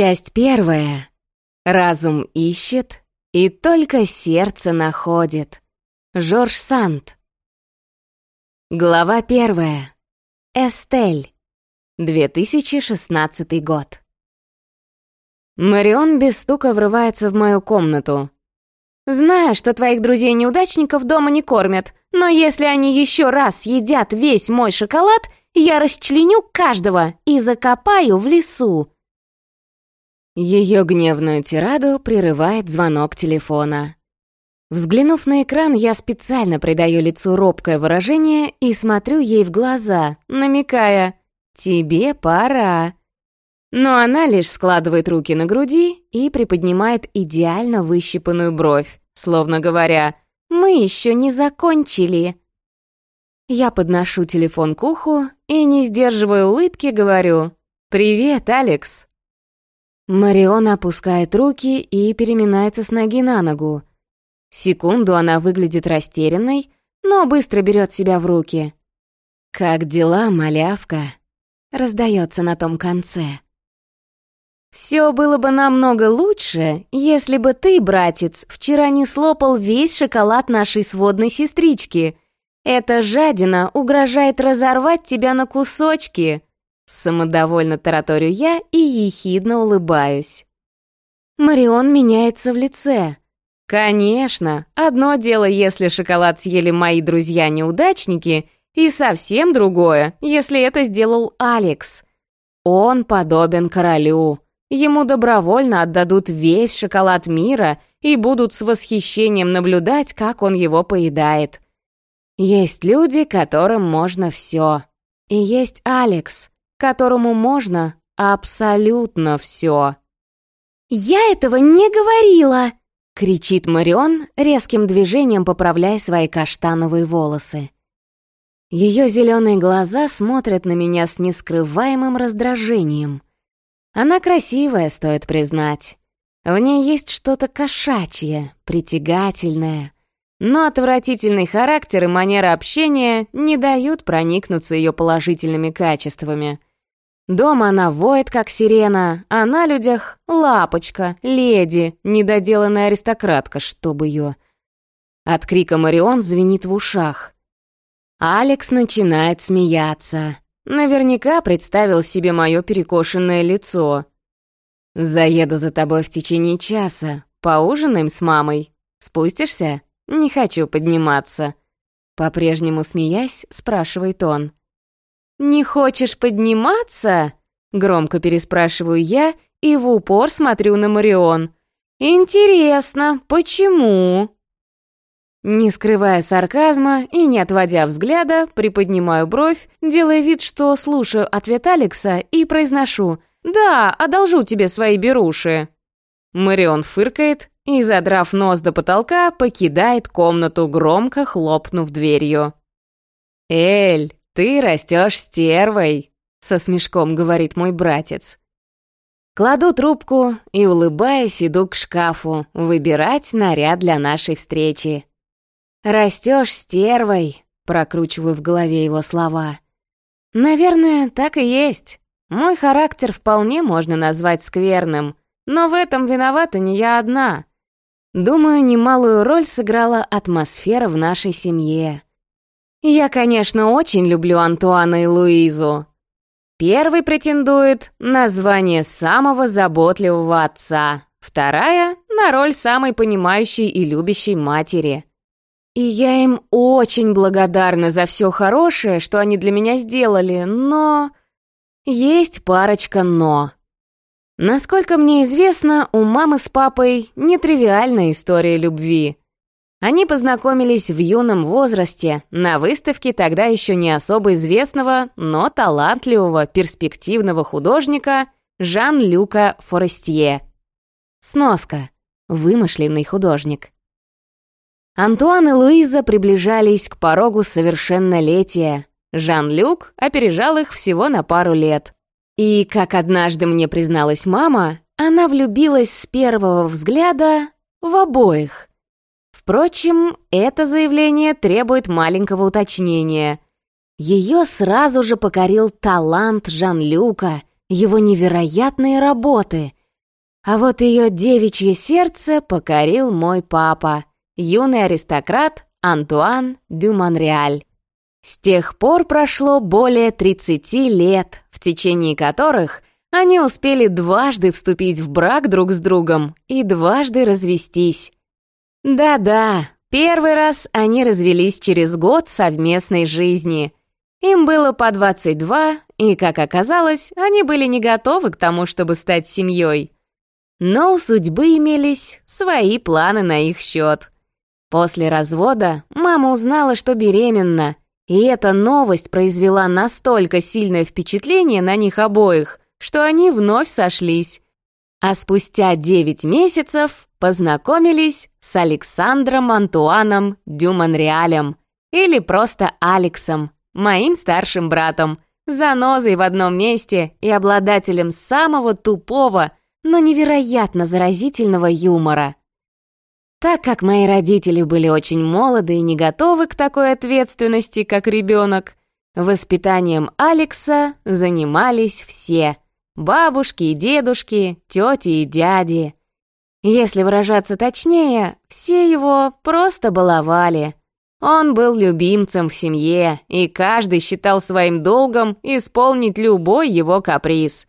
Часть первая. Разум ищет, и только сердце находит. Жорж Санд. Глава первая. Эстель. 2016 год. Марион без стука врывается в мою комнату. «Знаю, что твоих друзей-неудачников дома не кормят, но если они еще раз съедят весь мой шоколад, я расчленю каждого и закопаю в лесу». Ее гневную тираду прерывает звонок телефона. Взглянув на экран, я специально придаю лицу робкое выражение и смотрю ей в глаза, намекая «Тебе пора». Но она лишь складывает руки на груди и приподнимает идеально выщипанную бровь, словно говоря «Мы еще не закончили». Я подношу телефон к уху и, не сдерживая улыбки, говорю «Привет, Алекс». Марион опускает руки и переминается с ноги на ногу. Секунду она выглядит растерянной, но быстро берет себя в руки. «Как дела, малявка?» — раздается на том конце. «Все было бы намного лучше, если бы ты, братец, вчера не слопал весь шоколад нашей сводной сестрички. Эта жадина угрожает разорвать тебя на кусочки», Самодовольно тараторю я и ехидно улыбаюсь. Марион меняется в лице. Конечно, одно дело, если шоколад съели мои друзья-неудачники, и совсем другое, если это сделал Алекс. Он подобен королю. Ему добровольно отдадут весь шоколад мира и будут с восхищением наблюдать, как он его поедает. Есть люди, которым можно все. И есть Алекс которому можно абсолютно все. «Я этого не говорила!» — кричит Марион, резким движением поправляя свои каштановые волосы. Ее зеленые глаза смотрят на меня с нескрываемым раздражением. Она красивая, стоит признать. В ней есть что-то кошачье, притягательное. Но отвратительный характер и манера общения не дают проникнуться ее положительными качествами. Дома она воет, как сирена, а на людях — лапочка, леди, недоделанная аристократка, чтобы ее. От крика Марион звенит в ушах. Алекс начинает смеяться. Наверняка представил себе мое перекошенное лицо. «Заеду за тобой в течение часа. Поужинаем с мамой. Спустишься? Не хочу подниматься». По-прежнему смеясь, спрашивает он. «Не хочешь подниматься?» Громко переспрашиваю я и в упор смотрю на Марион. «Интересно, почему?» Не скрывая сарказма и не отводя взгляда, приподнимаю бровь, делая вид, что слушаю ответ Алекса и произношу «Да, одолжу тебе свои беруши». Марион фыркает и, задрав нос до потолка, покидает комнату, громко хлопнув дверью. «Эль, «Ты растешь стервой», — со смешком говорит мой братец. Кладу трубку и, улыбаясь, иду к шкафу выбирать наряд для нашей встречи. «Растешь стервой», — прокручиваю в голове его слова. «Наверное, так и есть. Мой характер вполне можно назвать скверным, но в этом виновата не я одна. Думаю, немалую роль сыграла атмосфера в нашей семье. Я, конечно, очень люблю Антуана и Луизу. Первый претендует на звание самого заботливого отца, вторая — на роль самой понимающей и любящей матери. И я им очень благодарна за все хорошее, что они для меня сделали, но... Есть парочка «но». Насколько мне известно, у мамы с папой нетривиальная история любви. Они познакомились в юном возрасте на выставке тогда еще не особо известного, но талантливого, перспективного художника Жан-Люка Форестье. Сноска. Вымышленный художник. Антуан и Луиза приближались к порогу совершеннолетия. Жан-Люк опережал их всего на пару лет. И, как однажды мне призналась мама, она влюбилась с первого взгляда в обоих. Впрочем, это заявление требует маленького уточнения. Ее сразу же покорил талант Жан-Люка, его невероятные работы, А вот ее девичье сердце покорил мой папа, юный аристократ Антуан дю Монреаль. С тех пор прошло более 30 лет, в течение которых они успели дважды вступить в брак друг с другом и дважды развестись. Да-да, первый раз они развелись через год совместной жизни. Им было по 22, и, как оказалось, они были не готовы к тому, чтобы стать семьей. Но у судьбы имелись свои планы на их счет. После развода мама узнала, что беременна, и эта новость произвела настолько сильное впечатление на них обоих, что они вновь сошлись. А спустя девять месяцев познакомились с Александром Антуаном Дюмонреалем, или просто Алексом, моим старшим братом, занозой в одном месте и обладателем самого тупого, но невероятно заразительного юмора. Так как мои родители были очень молоды и не готовы к такой ответственности, как ребенок, воспитанием Алекса занимались все – бабушки и дедушки, тети и дяди. Если выражаться точнее, все его просто баловали. Он был любимцем в семье, и каждый считал своим долгом исполнить любой его каприз.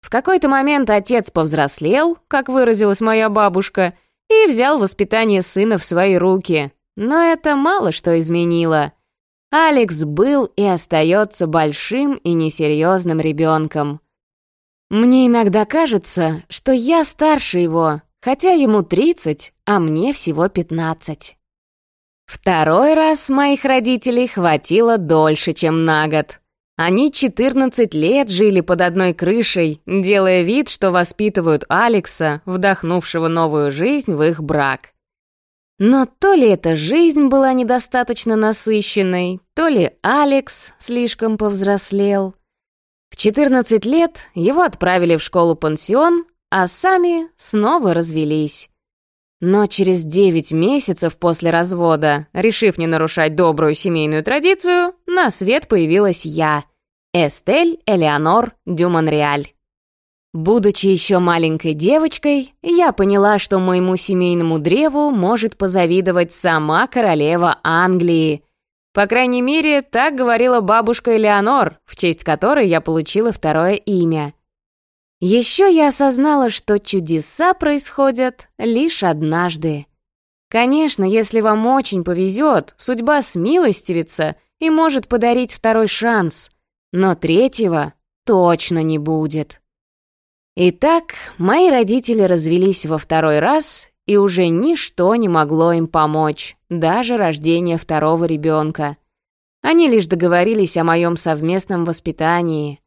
В какой-то момент отец повзрослел, как выразилась моя бабушка, и взял воспитание сына в свои руки. Но это мало что изменило. Алекс был и остается большим и несерьезным ребенком. Мне иногда кажется, что я старше его, хотя ему 30, а мне всего 15. Второй раз моих родителей хватило дольше, чем на год. Они 14 лет жили под одной крышей, делая вид, что воспитывают Алекса, вдохнувшего новую жизнь в их брак. Но то ли эта жизнь была недостаточно насыщенной, то ли Алекс слишком повзрослел — в 14 лет его отправили в школу-пансион, а сами снова развелись. Но через 9 месяцев после развода, решив не нарушать добрую семейную традицию, на свет появилась я, Эстель Элеонор Дюмонреаль. Будучи еще маленькой девочкой, я поняла, что моему семейному древу может позавидовать сама королева Англии, по крайней мере, так говорила бабушка Элеонор, в честь которой я получила второе имя. Еще я осознала, что чудеса происходят лишь однажды. Конечно, если вам очень повезет, судьба смилостивится и может подарить второй шанс, но третьего точно не будет. Итак, мои родители развелись во второй раз и уже ничто не могло им помочь, даже рождение второго ребенка. Они лишь договорились о моем совместном воспитании.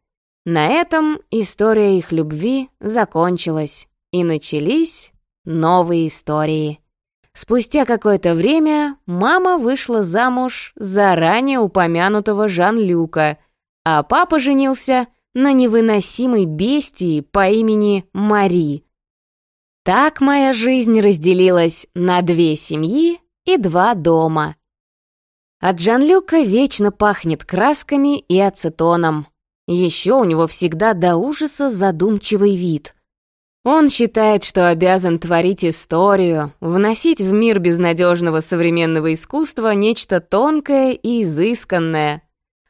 На этом история их любви закончилась, и начались новые истории. Спустя какое-то время мама вышла замуж за ранее упомянутого Жан-Люка, а папа женился на невыносимой бестии по имени Мари — так моя жизнь разделилась на две семьи и два дома. От Жан-Люка вечно пахнет красками и ацетоном. Еще у него всегда до ужаса задумчивый вид. Он считает, что обязан творить историю, вносить в мир безнадежного современного искусства нечто тонкое и изысканное.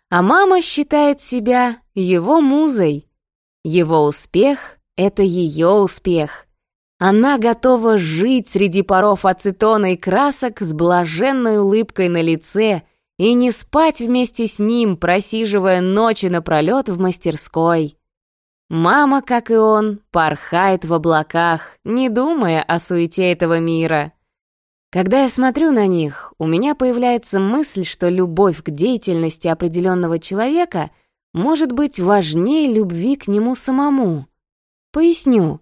А мама считает себя его музой. Его успех — это ее успех. Она готова жить среди паров ацетона и красок с блаженной улыбкой на лице и не спать вместе с ним, просиживая ночи напролет в мастерской. Мама, как и он, порхает в облаках, не думая о суете этого мира. Когда я смотрю на них, у меня появляется мысль, что любовь к деятельности определенного человека может быть важнее любви к нему самому. Поясню.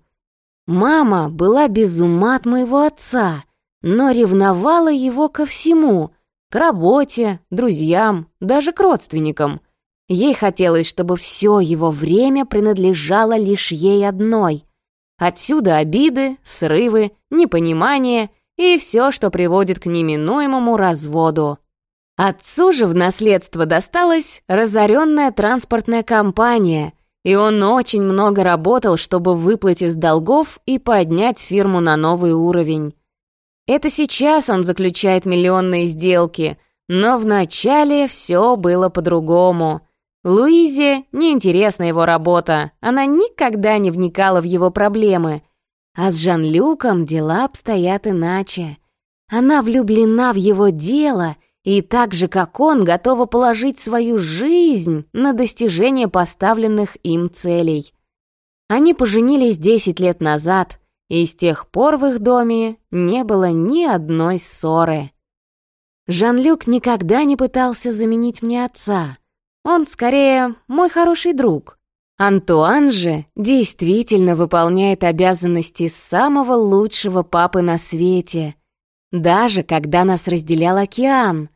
Мама была без ума от моего отца, но ревновала его ко всему, к работе, друзьям, даже к родственникам. Ей хотелось, чтобы все его время принадлежало лишь ей одной. Отсюда обиды, срывы, непонимание и все, что приводит к неминуемому разводу. Отцу же в наследство досталась разоренная транспортная компания, и он очень много работал, чтобы выплыть из долгов и поднять фирму на новый уровень. Это сейчас он заключает миллионные сделки, но вначале все было по-другому. Луизе неинтересна его работа, она никогда не вникала в его проблемы. А с Жан-Люком дела обстоят иначе. Она влюблена в его дело и так же, как он, готова положить свою жизнь на достижение поставленных им целей. Они поженились 10 лет назад, и с тех пор в их доме не было ни одной ссоры. Жан-Люк никогда не пытался заменить мне отца. Он, скорее, мой хороший друг. Антуан же действительно выполняет обязанности самого лучшего папы на свете, даже когда нас разделял океан.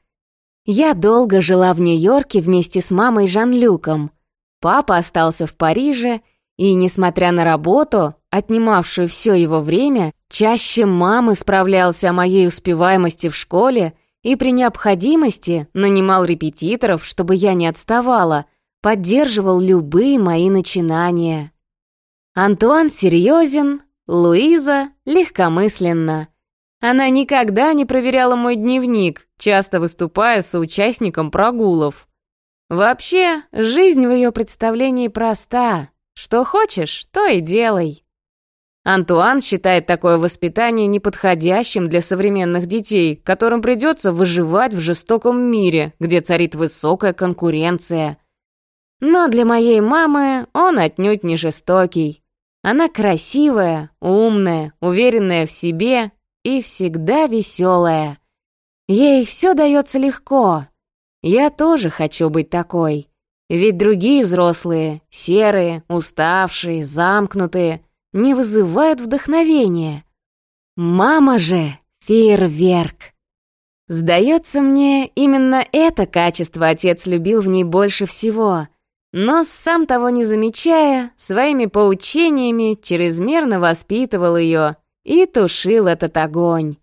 Я долго жила в Нью-Йорке вместе с мамой Жан-Люком. Папа остался в Париже, и, несмотря на работу, отнимавшую все его время, чаще мамы справлялся о моей успеваемости в школе и при необходимости нанимал репетиторов, чтобы я не отставала, поддерживал любые мои начинания. Антуан серьезен, Луиза легкомысленна. Она никогда не проверяла мой дневник, часто выступая соучастником прогулов. Вообще, жизнь в ее представлении проста. Что хочешь, то и делай. Антуан считает такое воспитание неподходящим для современных детей, которым придется выживать в жестоком мире, где царит высокая конкуренция. Но для моей мамы он отнюдь не жестокий. Она красивая, умная, уверенная в себе и всегда веселая. Ей все дается легко. Я тоже хочу быть такой. Ведь другие взрослые, серые, уставшие, замкнутые, не вызывают вдохновения. Мама же — фейерверк. Сдается мне, именно это качество отец любил в ней больше всего. Но, сам того не замечая, своими поучениями чрезмерно воспитывал ее и тушил этот огонь.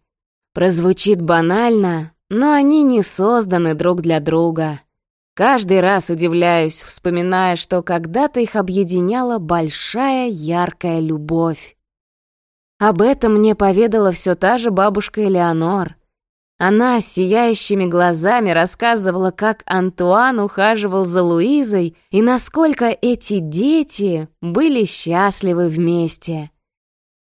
Прозвучит банально, но они не созданы друг для друга. Каждый раз удивляюсь, вспоминая, что когда-то их объединяла большая яркая любовь. Об этом мне поведала все та же бабушка Элеонор. Она сияющими глазами рассказывала, как Антуан ухаживал за Луизой и насколько эти дети были счастливы вместе.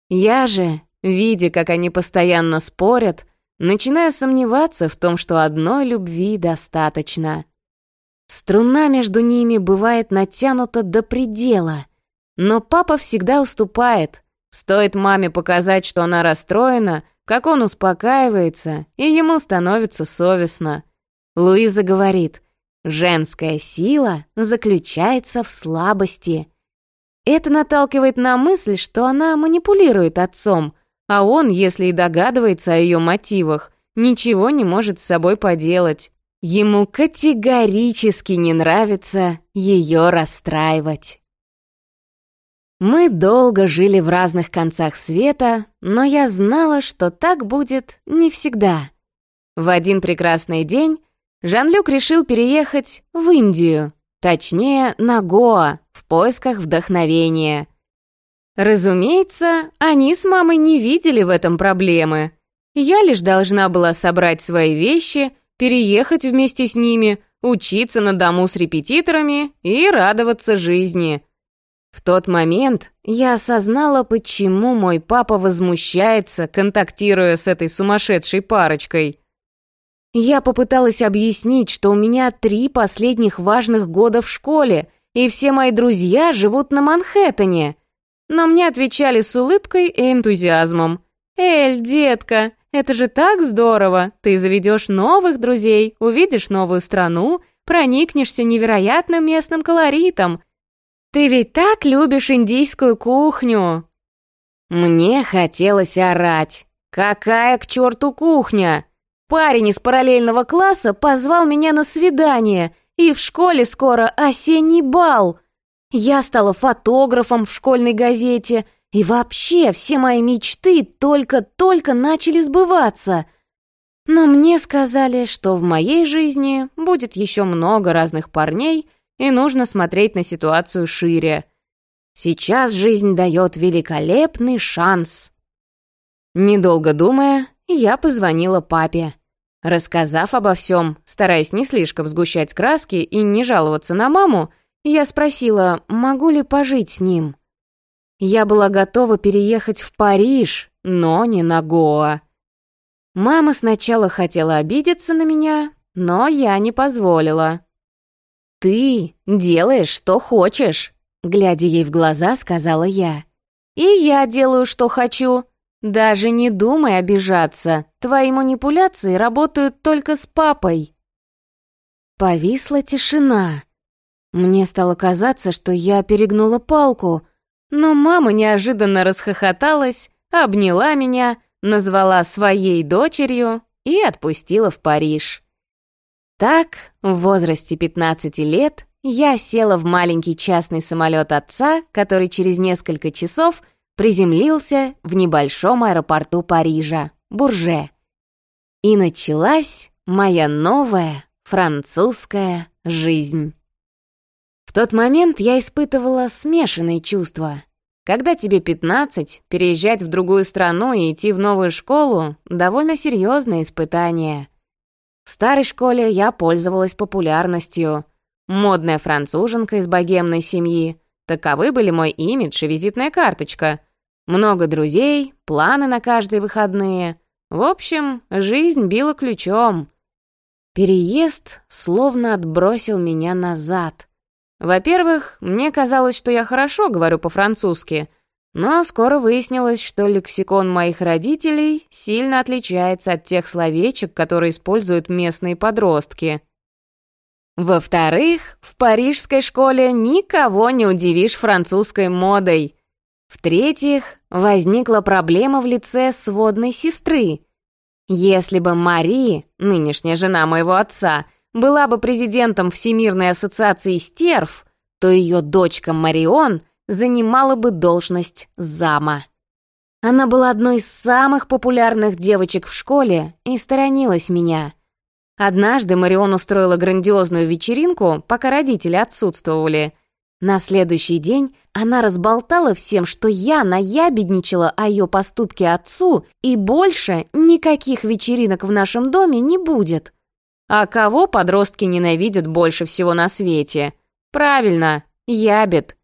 Я же, видя, как они постоянно спорят, начинаю сомневаться в том, что одной любви достаточно. Струна между ними бывает натянута до предела, но папа всегда уступает. Стоит маме показать, что она расстроена, как он успокаивается, и ему становится совестно. Луиза говорит, женская сила заключается в слабости. Это наталкивает на мысль, что она манипулирует отцом, а он, если и догадывается о ее мотивах, ничего не может с собой поделать. Ему категорически не нравится ее расстраивать. Мы долго жили в разных концах света, но я знала, что так будет не всегда. В один прекрасный день Жан-Люк решил переехать в Индию, точнее, на Гоа, в поисках вдохновения. Разумеется, они с мамой не видели в этом проблемы. Я лишь должна была собрать свои вещи, переехать вместе с ними, учиться на дому с репетиторами и радоваться жизни. В тот момент я осознала, почему мой папа возмущается, контактируя с этой сумасшедшей парочкой. Я попыталась объяснить, что у меня три последних важных года в школе, и все мои друзья живут на Манхэттене. Но мне отвечали с улыбкой и энтузиазмом. «Эль, детка, это же так здорово! Ты заведешь новых друзей, увидишь новую страну, проникнешься невероятным местным колоритом, ты ведь так любишь индийскую кухню!» Мне хотелось орать. «Какая к черту кухня?» Парень из параллельного класса позвал меня на свидание, и в школе скоро осенний бал. Я стала фотографом в школьной газете, и вообще все мои мечты только-только начали сбываться. Но мне сказали, что в моей жизни будет еще много разных парней, и нужно смотреть на ситуацию шире. Сейчас жизнь дает великолепный шанс. Недолго думая, я позвонила папе. Рассказав обо всем, стараясь не слишком сгущать краски и не жаловаться на маму, я спросила, могу ли пожить с ним. Я была готова переехать в Париж, но не на Гоа. Мама сначала хотела обидеться на меня, но я не позволила. «Ты делаешь, что хочешь», — глядя ей в глаза, сказала я. «И я делаю, что хочу. Даже не думай обижаться. Твои манипуляции работают только с папой». Повисла тишина. Мне стало казаться, что я перегнула палку, но мама неожиданно расхохоталась, обняла меня, назвала своей дочерью и отпустила в Париж. Так, в возрасте 15 лет, я села в маленький частный самолет отца, который через несколько часов приземлился в небольшом аэропорту Парижа, Бурже. И началась моя новая французская жизнь. Тот момент я испытывала смешанные чувства. Когда тебе 15, переезжать в другую страну и идти в новую школу — довольно серьезное испытание. В старой школе я пользовалась популярностью. Модная француженка из богемной семьи. Таковы были мой имидж и визитная карточка. Много друзей, планы на каждые выходные. В общем, жизнь била ключом. Переезд словно отбросил меня назад — во-первых, мне казалось, что я хорошо говорю по-французски, но скоро выяснилось, что лексикон моих родителей сильно отличается от тех словечек, которые используют местные подростки. Во-вторых, в парижской школе никого не удивишь французской модой. В-третьих, возникла проблема в лице сводной сестры. Если бы Мари, нынешняя жена моего отца, была бы президентом Всемирной ассоциации стерв, то ее дочка Марион занимала бы должность зама. Она была одной из самых популярных девочек в школе и сторонилась меня. Однажды Марион устроила грандиозную вечеринку, пока родители отсутствовали. На следующий день она разболтала всем, что я наябедничала о ее поступке отцу, и больше никаких вечеринок в нашем доме не будет. А кого подростки ненавидят больше всего на свете? Правильно, ябед.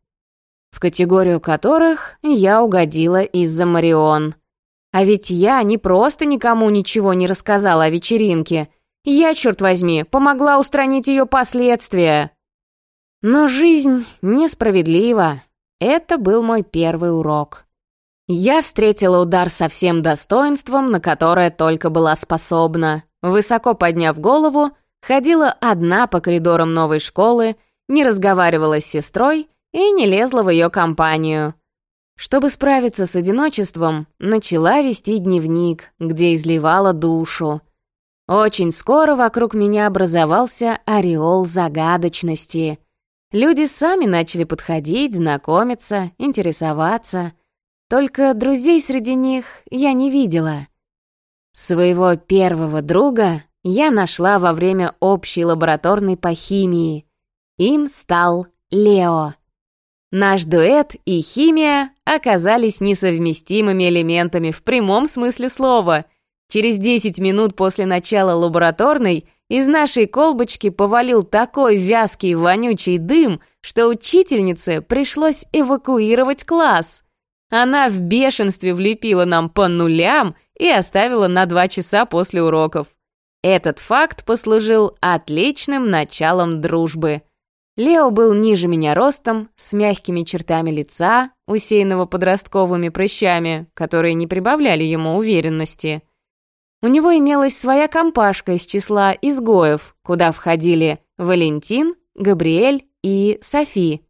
В категорию которых я угодила из-за Марион. А ведь я не просто никому ничего не рассказала о вечеринке. Я, черт возьми, помогла устранить ее последствия. Но жизнь несправедлива. Это был мой первый урок. Я встретила удар со всем достоинством, на которое только была способна. Высоко подняв голову, ходила одна по коридорам новой школы, не разговаривала с сестрой и не лезла в ее компанию. Чтобы справиться с одиночеством, начала вести дневник, где изливала душу. Очень скоро вокруг меня образовался ореол загадочности. Люди сами начали подходить, знакомиться, интересоваться. Только друзей среди них я не видела. Своего первого друга я нашла во время общей лабораторной по химии. Им стал Лео. Наш дуэт и химия оказались несовместимыми элементами в прямом смысле слова. Через 10 минут после начала лабораторной из нашей колбочки повалил такой вязкий вонючий дым, что учительнице пришлось эвакуировать класс. Она в бешенстве влепила нам по нулям и оставила на два часа после уроков. Этот факт послужил отличным началом дружбы. Лео был ниже меня ростом, с мягкими чертами лица, усеянного подростковыми прыщами, которые не прибавляли ему уверенности. У него имелась своя компашка из числа изгоев, куда входили Валентин, Габриэль и Софи.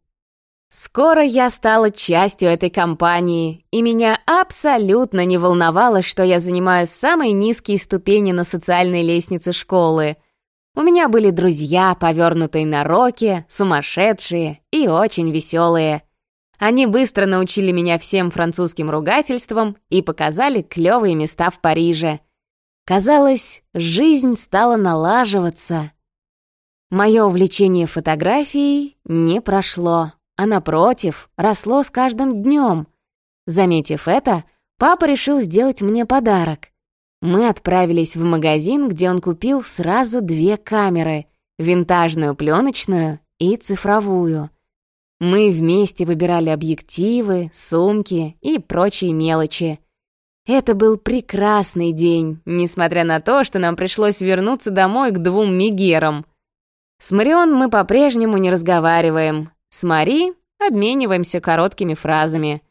Скоро я стала частью этой компании, и меня абсолютно не волновало, что я занимаю самые низкие ступени на социальной лестнице школы. У меня были друзья, повернутые на роке, сумасшедшие и очень веселые. Они быстро научили меня всем французским ругательствам и показали клевые места в Париже. Казалось, жизнь стала налаживаться. Мое увлечение фотографией не прошло. А напротив, росло с каждым днем. Заметив это, папа решил сделать мне подарок. Мы отправились в магазин, где он купил сразу две камеры — винтажную пленочную и цифровую. Мы вместе выбирали объективы, сумки и прочие мелочи. Это был прекрасный день, несмотря на то, что нам пришлось вернуться домой к двум мигерам. С Марион мы по-прежнему не разговариваем. С Мари обмениваемся короткими фразами.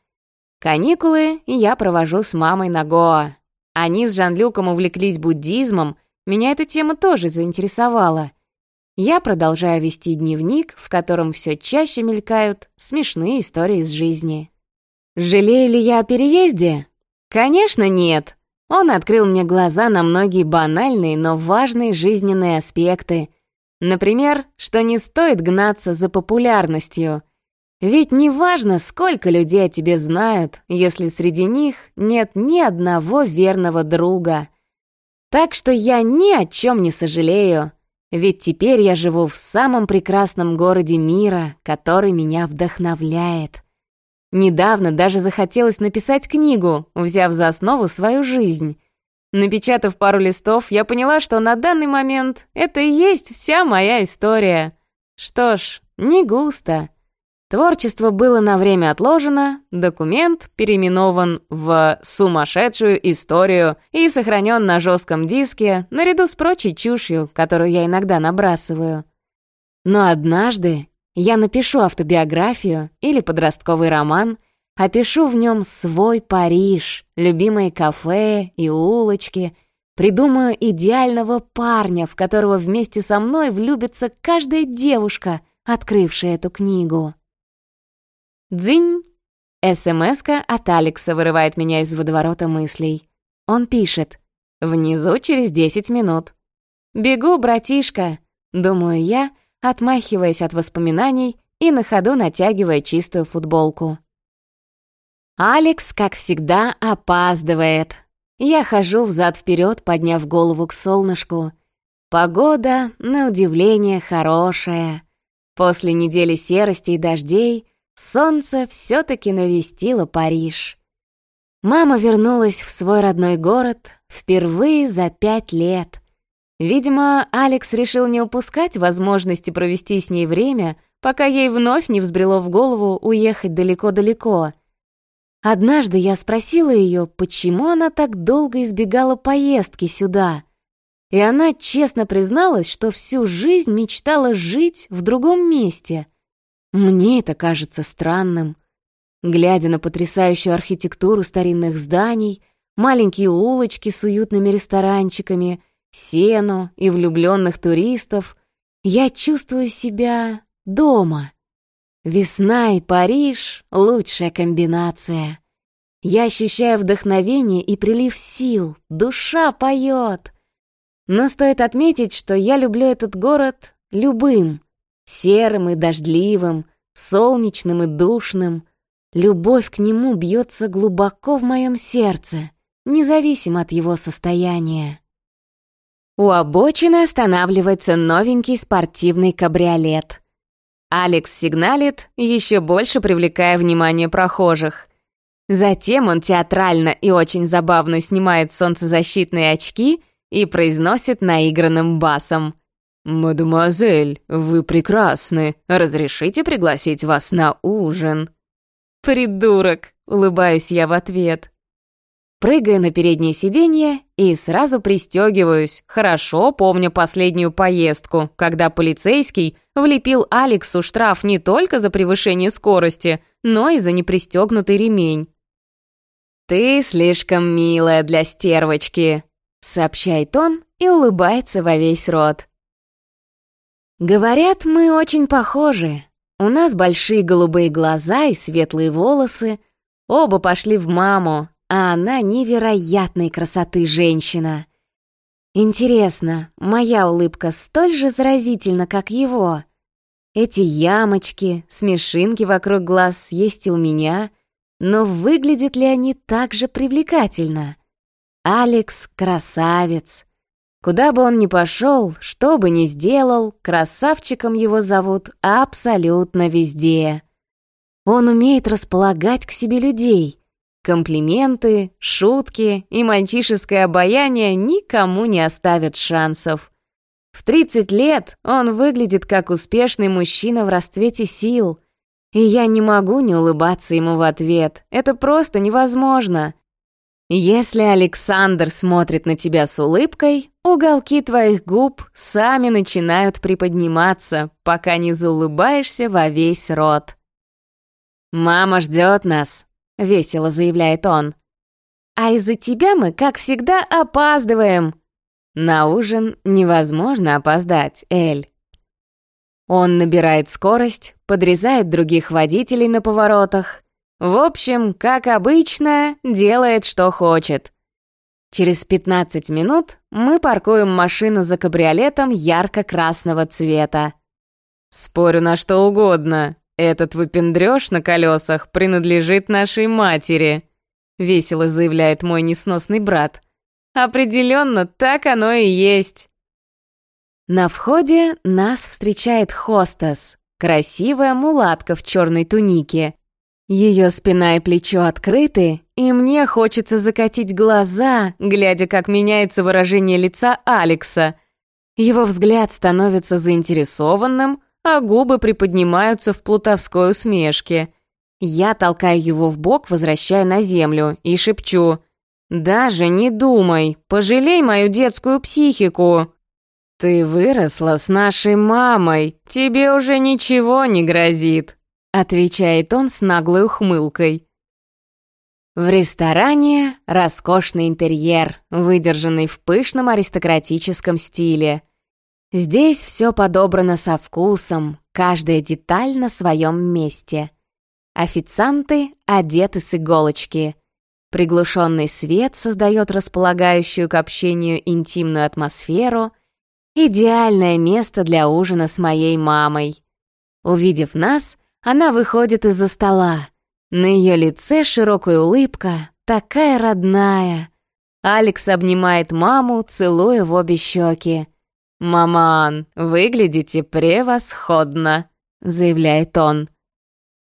Каникулы я провожу с мамой на Гоа. Они с Жан-Люком увлеклись буддизмом, меня эта тема тоже заинтересовала. Я продолжаю вести дневник, в котором все чаще мелькают смешные истории из жизни. Жалею ли я о переезде? Конечно, нет. Он открыл мне глаза на многие банальные, но важные жизненные аспекты. Например, что не стоит гнаться за популярностью. Ведь не важно, сколько людей о тебе знают, если среди них нет ни одного верного друга. Так что я ни о чем не сожалею, ведь теперь я живу в самом прекрасном городе мира, который меня вдохновляет. Недавно даже захотелось написать книгу, взяв за основу свою жизнь. Напечатав пару листов, я поняла, что на данный момент это и есть вся моя история. Что ж, не густо. Творчество было на время отложено, документ переименован в «сумасшедшую историю» и сохранен на жестком диске наряду с прочей чушью, которую я иногда набрасываю. Но однажды я напишу автобиографию или подростковый роман, опишу в нем свой Париж, любимые кафе и улочки, придумаю идеального парня, в которого вместе со мной влюбится каждая девушка, открывшая эту книгу. Дзинь! смс от Алекса вырывает меня из водоворота мыслей. Он пишет. «Внизу через десять минут». «Бегу, братишка!» — думаю я, отмахиваясь от воспоминаний и на ходу натягивая чистую футболку. Алекс, как всегда, опаздывает. Я хожу взад вперед, подняв голову к солнышку. Погода, на удивление, хорошая. После недели серости и дождей солнце все-таки навестило Париж. Мама вернулась в свой родной город впервые за пять лет. Видимо, Алекс решил не упускать возможности провести с ней время, пока ей вновь не взбрело в голову уехать далеко-далеко. Однажды я спросила ее, почему она так долго избегала поездки сюда. И она честно призналась, что всю жизнь мечтала жить в другом месте — мне это кажется странным. Глядя на потрясающую архитектуру старинных зданий, маленькие улочки с уютными ресторанчиками, сену и влюбленных туристов, я чувствую себя дома. Весна и Париж — лучшая комбинация. Я ощущаю вдохновение и прилив сил, душа поет. Но стоит отметить, что я люблю этот город любым — Серым и дождливым, солнечным и душным. Любовь к нему бьется глубоко в моем сердце, независимо от его состояния. У обочины останавливается новенький спортивный кабриолет. Алекс сигналит, еще больше привлекая внимание прохожих. Затем он театрально и очень забавно снимает солнцезащитные очки и произносит наигранным басом — «Мадемуазель, вы прекрасны. Разрешите пригласить вас на ужин?» «Придурок!» — улыбаюсь я в ответ. Прыгаю на переднее сиденье и сразу пристегиваюсь, хорошо помню последнюю поездку, когда полицейский влепил Алексу штраф не только за превышение скорости, но и за непристегнутый ремень. «Ты слишком милая для стервочки», — сообщает он и улыбается во весь рот. Говорят, мы очень похожи. У нас большие голубые глаза и светлые волосы. Оба пошли в маму, а она невероятной красоты женщина. Интересно, моя улыбка столь же заразительна, как его? Эти ямочки, смешинки вокруг глаз есть и у меня, но выглядят ли они так же привлекательно? Алекс — красавец. Куда бы он ни пошел, что бы ни сделал, красавчиком его зовут абсолютно везде. Он умеет располагать к себе людей. Комплименты, шутки и мальчишеское обаяние никому не оставят шансов. В 30 лет он выглядит как успешный мужчина в расцвете сил. И я не могу не улыбаться ему в ответ. Это просто невозможно. Если Александр смотрит на тебя с улыбкой, уголки твоих губ сами начинают приподниматься, пока не заулыбаешься во весь рот. «Мама ждет нас», — весело заявляет он. «А из-за тебя мы, как всегда, опаздываем». «На ужин невозможно опоздать, Эль». Он набирает скорость, подрезает других водителей на поворотах, в общем, как обычно, делает, что хочет. Через 15 минут мы паркуем машину за кабриолетом ярко-красного цвета. Спорю на что угодно, этот выпендрёж на колесах принадлежит нашей матери, весело заявляет мой несносный брат. Определенно, так оно и есть. На входе нас встречает хостес, красивая мулатка в черной тунике. Ее спина и плечо открыты, и мне хочется закатить глаза, глядя, как меняется выражение лица Алекса. Его взгляд становится заинтересованным, а губы приподнимаются в плутовской усмешке. Я толкаю его в бок, возвращая на землю, и шепчу «Даже не думай, пожалей мою детскую психику!» «Ты выросла с нашей мамой, тебе уже ничего не грозит!» отвечает он с наглой ухмылкой. В ресторане роскошный интерьер, выдержанный в пышном аристократическом стиле. Здесь все подобрано со вкусом, каждая деталь на своем месте. Официанты одеты с иголочки. Приглушенный свет создает располагающую к общению интимную атмосферу. Идеальное место для ужина с моей мамой. Увидев нас, она выходит из-за стола. На ее лице широкая улыбка, такая родная. Алекс обнимает маму, целуя в обе щеки. «Маман, выглядите превосходно», — заявляет он.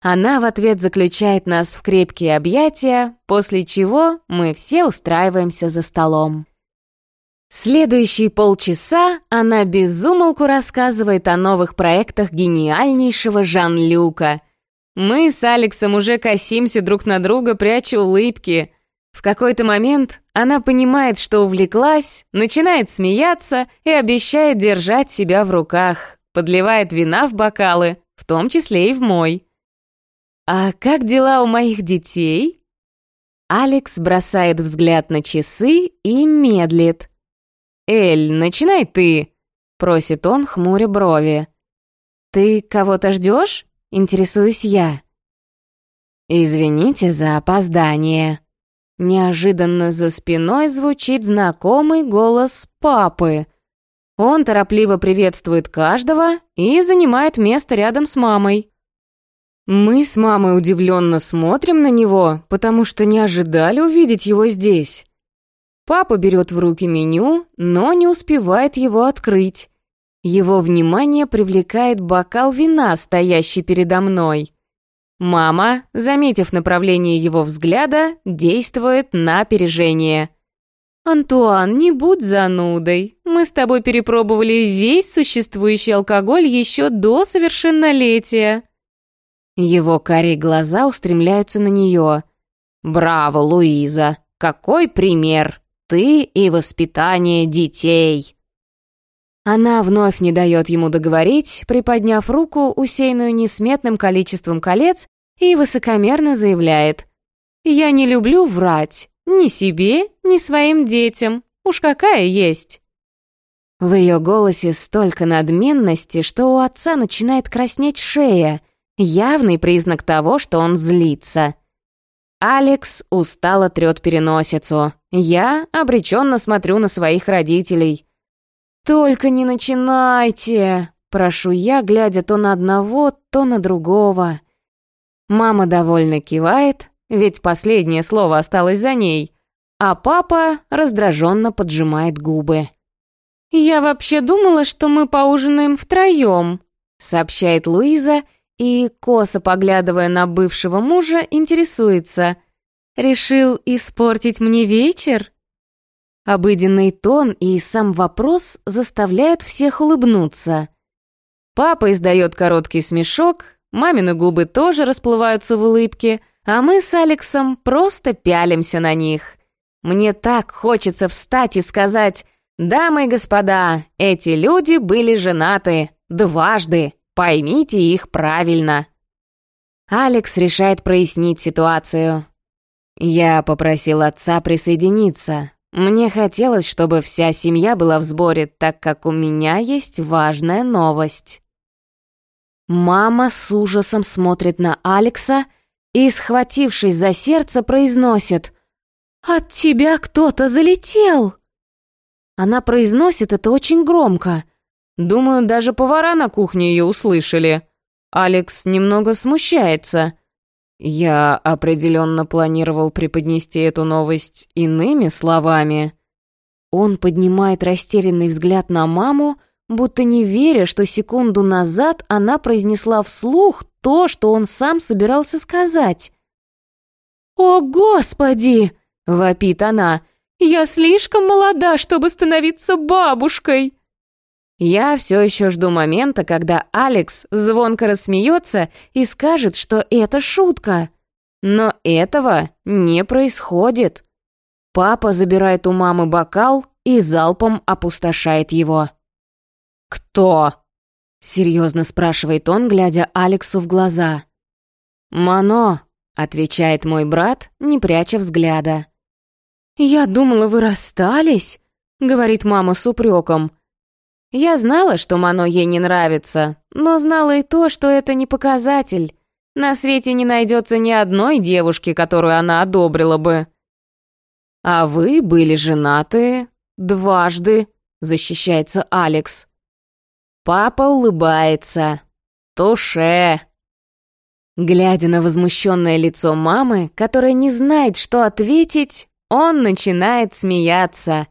Она в ответ заключает нас в крепкие объятия, после чего мы все устраиваемся за столом. Следующие полчаса она безумолку рассказывает о новых проектах гениальнейшего Жан-Люка. Мы с Алексом уже косимся друг на друга, пряча улыбки. В какой-то момент она понимает, что увлеклась, начинает смеяться и обещает держать себя в руках, подливает вина в бокалы, в том числе и в мой. «А как дела у моих детей?» Алекс бросает взгляд на часы и медлит. «Эль, начинай ты!» — просит он, хмуря брови. «Ты кого-то ждешь?» — интересуюсь я. «Извините за опоздание». Неожиданно за спиной звучит знакомый голос папы. Он торопливо приветствует каждого и занимает место рядом с мамой. Мы с мамой удивленно смотрим на него, потому что не ожидали увидеть его здесь. Папа берет в руки меню, но не успевает его открыть. Его внимание привлекает бокал вина, стоящий передо мной. Мама, заметив направление его взгляда, действует на опережение. «Антуан, не будь занудой. Мы с тобой перепробовали весь существующий алкоголь еще до совершеннолетия». Его карие глаза устремляются на нее. «Браво, Луиза! Какой пример!» ты и воспитание детей». Она вновь не дает ему договорить, приподняв руку, усеянную несметным количеством колец, и высокомерно заявляет «Я не люблю врать, ни себе, ни своим детям, уж какая есть». В ее голосе столько надменности, что у отца начинает краснеть шея, явный признак того, что он злится. Алекс устало трет переносицу. Я обреченно смотрю на своих родителей. «Только не начинайте!» Прошу я, глядя то на одного, то на другого. Мама довольно кивает, ведь последнее слово осталось за ней, а папа раздраженно поджимает губы. «Я вообще думала, что мы поужинаем втроем», сообщает Луиза и, косо поглядывая на бывшего мужа, интересуется. «Решил испортить мне вечер?» Обыденный тон и сам вопрос заставляют всех улыбнуться. Папа издает короткий смешок, мамины губы тоже расплываются в улыбке, а мы с Алексом просто пялимся на них. Мне так хочется встать и сказать «Дамы и господа, эти люди были женаты дважды, поймите их правильно». Алекс решает прояснить ситуацию. Я попросил отца присоединиться, мне хотелось, чтобы вся семья была в сборе, так как у меня есть важная новость. Мама с ужасом смотрит на Алекса и, схватившись за сердце, произносит «От тебя кто-то залетел!» Она произносит это очень громко. Думаю, даже повара на кухне ее услышали. Алекс немного смущается – я определенно планировал преподнести эту новость иными словами. Он поднимает растерянный взгляд на маму, будто не веря, что секунду назад она произнесла вслух то, что он сам собирался сказать. «О, Господи!» — вопит она. «Я слишком молода, чтобы становиться бабушкой!» Я все еще жду момента, когда Алекс звонко рассмеется и скажет, что это шутка. Но этого не происходит. Папа забирает у мамы бокал и залпом опустошает его. «Кто?» — серьезно спрашивает он, глядя Алексу в глаза. «Мано», — отвечает мой брат, не пряча взгляда. «Я думала, вы расстались», — говорит мама с упреком. Я знала, что Мано ей не нравится, но знала и то, что это не показатель. На свете не найдется ни одной девушки, которую она одобрила бы. «А вы были женаты дважды», — защищается Алекс. Папа улыбается. «Туше!» Глядя на возмущенное лицо мамы, которая не знает, что ответить, он начинает смеяться.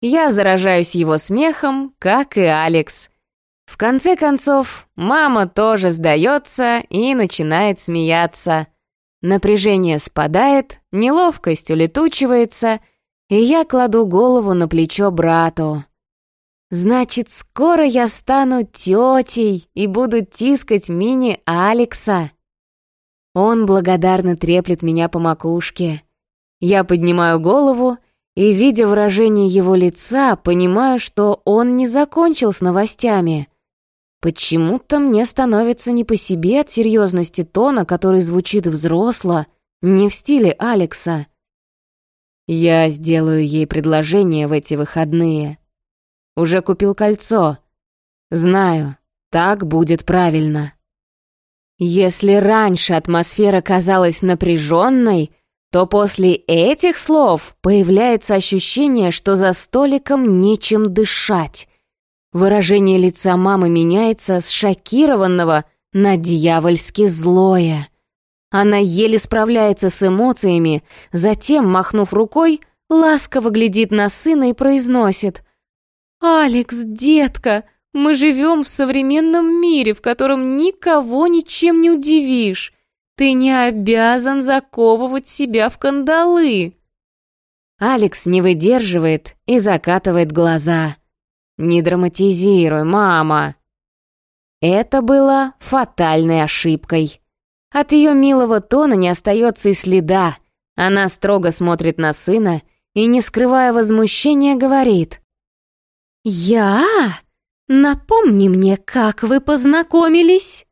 Я заражаюсь его смехом, как и Алекс. В конце концов, мама тоже сдается и начинает смеяться. Напряжение спадает, неловкость улетучивается, и я кладу голову на плечо брату. Значит, скоро я стану тетей и буду тискать мини Алекса. Он благодарно треплет меня по макушке. Я поднимаю голову и, видя выражение его лица, понимаю, что он не закончил с новостями. Почему-то мне становится не по себе от серьезности тона, который звучит взросло, не в стиле Алекса. Я сделаю ей предложение в эти выходные. Уже купил кольцо. Знаю, так будет правильно. Если раньше атмосфера казалась напряженной, то после этих слов появляется ощущение, что за столиком нечем дышать. Выражение лица мамы меняется с шокированного на дьявольски злое. Она еле справляется с эмоциями, затем, махнув рукой, ласково глядит на сына и произносит «Алекс, детка, мы живем в современном мире, в котором никого ничем не удивишь. Ты не обязан заковывать себя в кандалы!» Алекс не выдерживает и закатывает глаза. «Не драматизируй, мама!» Это было фатальной ошибкой. От ее милого тона не остается и следа. Она строго смотрит на сына и, не скрывая возмущения, говорит. «Я? Напомни мне, как вы познакомились?»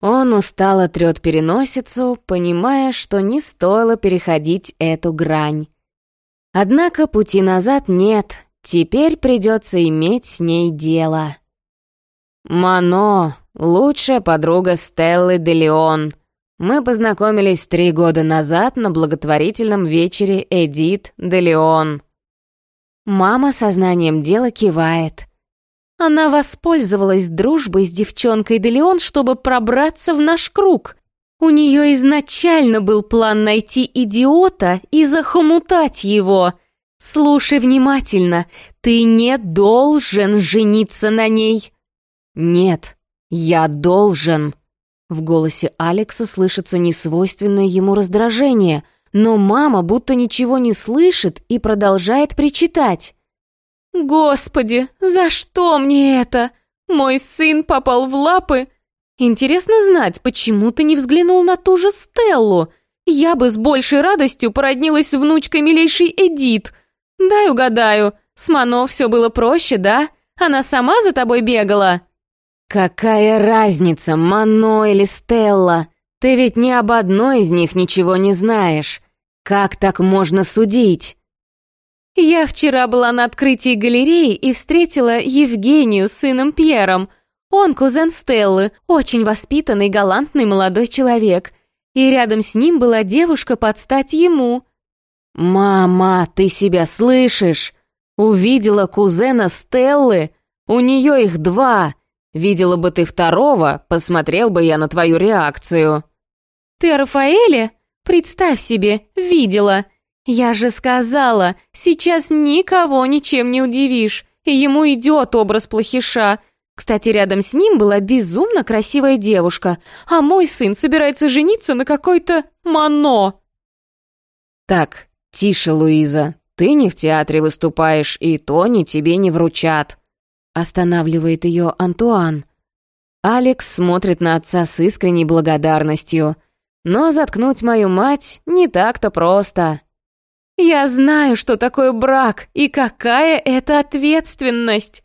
Он устало трет переносицу, понимая, что не стоило переходить эту грань. Однако пути назад нет, теперь придется иметь с ней дело. «Мано, лучшая подруга Стеллы де Леон. Мы познакомились три года назад на благотворительном вечере Эдит де Леон». Мама сознанием дела кивает. Она воспользовалась дружбой с девчонкой Делеон, чтобы пробраться в наш круг. У нее изначально был план найти идиота и захомутать его. Слушай внимательно, ты не должен жениться на ней. Нет, я должен, В голосе Алекса слышится несвойственное ему раздражение, но мама будто ничего не слышит и продолжает причитать. «Господи, за что мне это? Мой сын попал в лапы. Интересно знать, почему ты не взглянул на ту же Стеллу? Я бы с большей радостью породнилась с внучкой милейшей Эдит. Дай угадаю, с Мано все было проще, да? Она сама за тобой бегала?» «Какая разница, Мано или Стелла? Ты ведь ни об одной из них ничего не знаешь. Как так можно судить?» «Я вчера была на открытии галереи и встретила Евгению с сыном Пьером. Он кузен Стеллы, очень воспитанный, галантный молодой человек. И рядом с ним была девушка под стать ему». «Мама, ты себя слышишь? Увидела кузена Стеллы? У нее их два!» Видела бы ты второго, посмотрел бы я на твою реакцию». «Ты о Рафаэле? Представь себе, видела. Я же сказала, сейчас никого ничем не удивишь, и ему идет образ плохиша. Кстати, рядом с ним была безумно красивая девушка, а мой сын собирается жениться на какой-то Мано». «Так, тише, Луиза, ты не в театре выступаешь, и Тони тебе не вручат», Останавливает ее Антуан. Алекс смотрит на отца с искренней благодарностью. Но заткнуть мою мать не так-то просто. «Я знаю, что такое брак и какая это ответственность.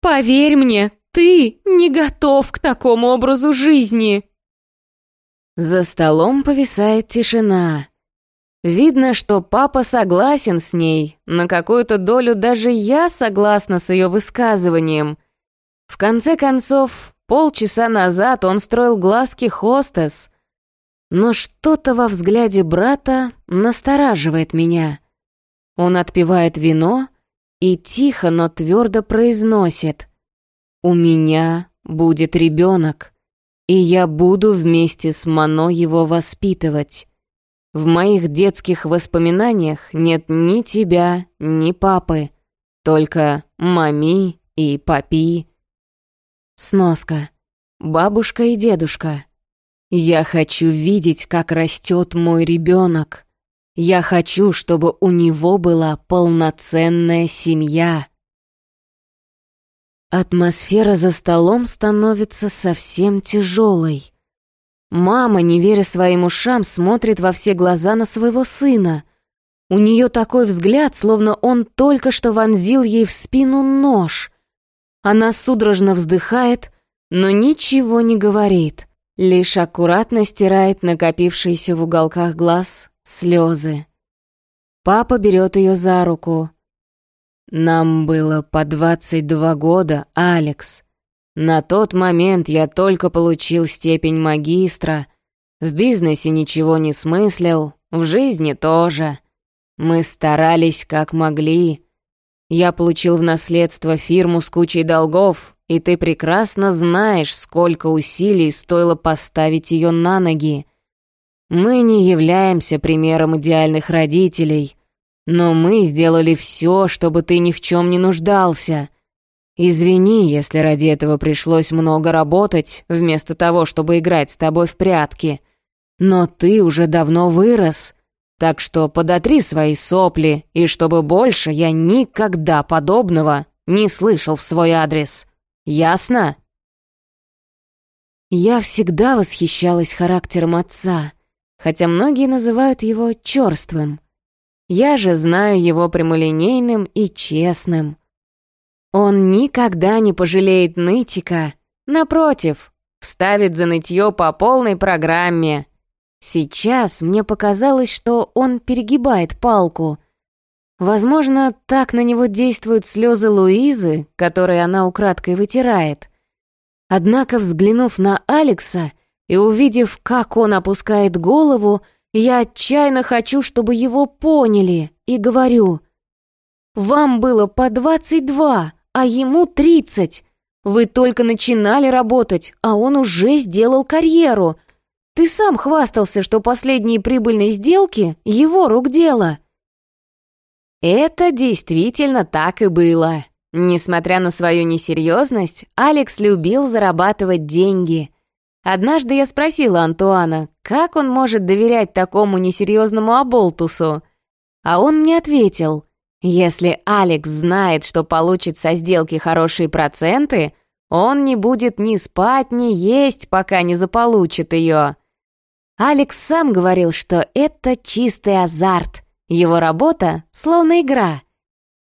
Поверь мне, ты не готов к такому образу жизни». За столом повисает тишина. Видно, что папа согласен с ней, на какую-то долю даже я согласна с ее высказыванием. В конце концов, полчаса назад он строил глазки хостес. Но что-то во взгляде брата настораживает меня. Он отпивает вино и тихо, но твердо произносит «У меня будет ребенок, и я буду вместе с Мано его воспитывать». В моих детских воспоминаниях нет ни тебя, ни папы, только мами и папи. Сноска. Бабушка и дедушка. Я хочу видеть, как растет мой ребенок. Я хочу, чтобы у него была полноценная семья. Атмосфера за столом становится совсем тяжелой. Мама, не веря своим ушам, смотрит во все глаза на своего сына. У нее такой взгляд, словно он только что вонзил ей в спину нож. Она судорожно вздыхает, но ничего не говорит, лишь аккуратно стирает накопившиеся в уголках глаз слезы. Папа берет ее за руку. «Нам было по двадцать два года, Алекс. На тот момент я только получил степень магистра. В бизнесе ничего не смыслил, в жизни тоже. Мы старались как могли. Я получил в наследство фирму с кучей долгов, и ты прекрасно знаешь, сколько усилий стоило поставить ее на ноги. Мы не являемся примером идеальных родителей, но мы сделали все, чтобы ты ни в чем не нуждался. «Извини, если ради этого пришлось много работать, вместо того, чтобы играть с тобой в прятки. Но ты уже давно вырос, так что подотри свои сопли, и чтобы больше я никогда подобного не слышал в свой адрес. Ясно?» Я всегда восхищалась характером отца, хотя многие называют его чёрствым. Я же знаю его прямолинейным и честным. Он никогда не пожалеет нытика. Напротив, вставит за нытье по полной программе. Сейчас мне показалось, что он перегибает палку. Возможно, так на него действуют слезы Луизы, которые она украдкой вытирает. Однако, взглянув на Алекса и увидев, как он опускает голову, я отчаянно хочу, чтобы его поняли, и говорю, «Вам было по двадцать два, а ему 30. Вы только начинали работать, а он уже сделал карьеру. Ты сам хвастался, что последние прибыльные сделки — его рук дело». Это действительно так и было. Несмотря на свою несерьезность, Алекс любил зарабатывать деньги. Однажды я спросила Антуана, как он может доверять такому несерьезному оболтусу. А он мне ответил, если Алекс знает, что получит со сделки хорошие проценты, он не будет ни спать, ни есть, пока не заполучит ее. Алекс сам говорил, что это чистый азарт. Его работа словно игра.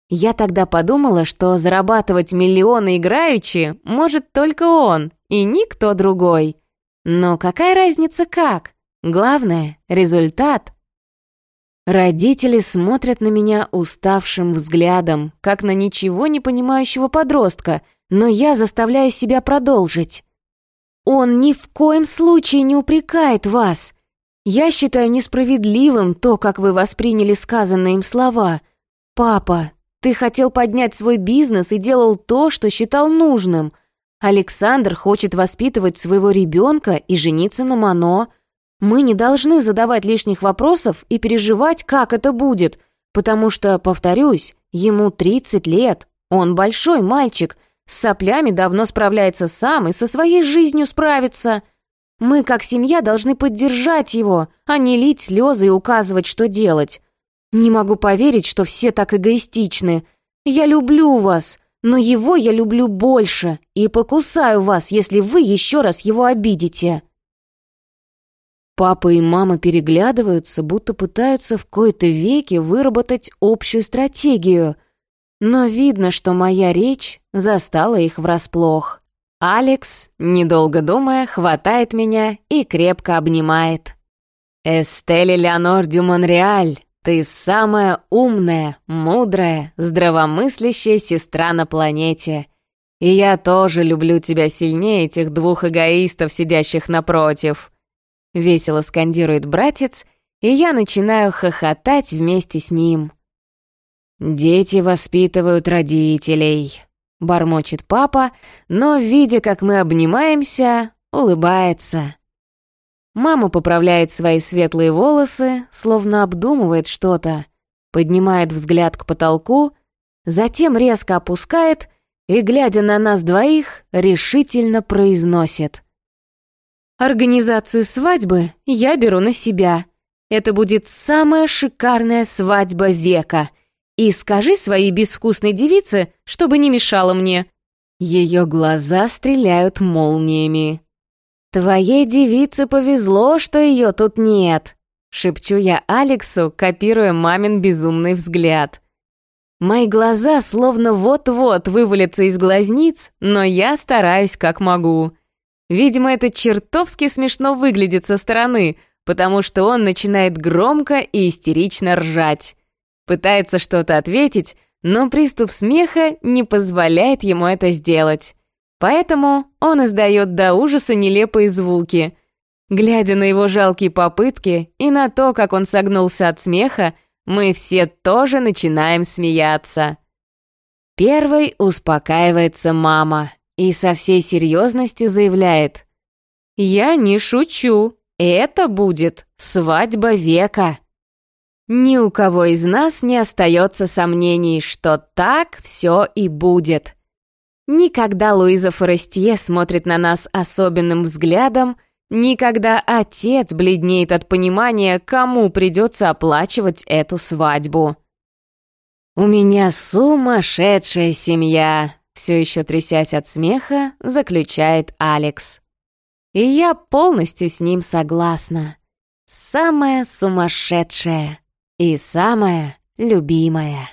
Я тогда подумала, что зарабатывать миллионы играючи может только он и никто другой. Но какая разница как? Главное — результат. Родители смотрят на меня уставшим взглядом, как на ничего не понимающего подростка, но я заставляю себя продолжить. Он ни в коем случае не упрекает вас. Я считаю несправедливым то, как вы восприняли сказанные им слова. Папа, ты хотел поднять свой бизнес и делал то, что считал нужным. Александр хочет воспитывать своего ребенка и жениться на Мано. Мы не должны задавать лишних вопросов и переживать, как это будет, потому что, повторюсь, ему 30 лет, он большой мальчик, с соплями давно справляется сам и со своей жизнью справится. Мы, как семья, должны поддержать его, а не лить слезы и указывать, что делать. Не могу поверить, что все так эгоистичны. Я люблю вас, но его я люблю больше и покусаю вас, если вы еще раз его обидите». Папа и мама переглядываются, будто пытаются в кои-то веки выработать общую стратегию. Но видно, что моя речь застала их врасплох. Алекс, недолго думая, хватает меня и крепко обнимает. «Эстель Леонор дю Монреаль, ты самая умная, мудрая, здравомыслящая сестра на планете. И я тоже люблю тебя сильнее этих двух эгоистов, сидящих напротив». Весело скандирует братец, и я начинаю хохотать вместе с ним. «Дети воспитывают родителей», — бормочет папа, но, видя, как мы обнимаемся, улыбается. Мама поправляет свои светлые волосы, словно обдумывает что-то, поднимает взгляд к потолку, затем резко опускает и, глядя на нас двоих, решительно произносит. «Организацию свадьбы я беру на себя. Это будет самая шикарная свадьба века. И скажи своей безвкусной девице, чтобы не мешала мне». Ее глаза стреляют молниями. «Твоей девице повезло, что ее тут нет», — шепчу я Алексу, копируя мамин безумный взгляд. Мои глаза словно вот-вот вывалятся из глазниц, но я стараюсь как могу. Видимо, это чертовски смешно выглядит со стороны, потому что он начинает громко и истерично ржать. Пытается что-то ответить, но приступ смеха не позволяет ему это сделать. Поэтому он издает до ужаса нелепые звуки. Глядя на его жалкие попытки и на то, как он согнулся от смеха, мы все тоже начинаем смеяться. Первой успокаивается мама и со всей серьезностью заявляет. «Я не шучу, это будет свадьба века». Ни у кого из нас не остается сомнений, что так все и будет. Никогда Луиза Форестье смотрит на нас особенным взглядом, никогда отец бледнеет от понимания, кому придется оплачивать эту свадьбу. «У меня сумасшедшая семья», все еще трясясь от смеха, заключает Алекс. И я полностью с ним согласна. Самая сумасшедшая и самая любимая.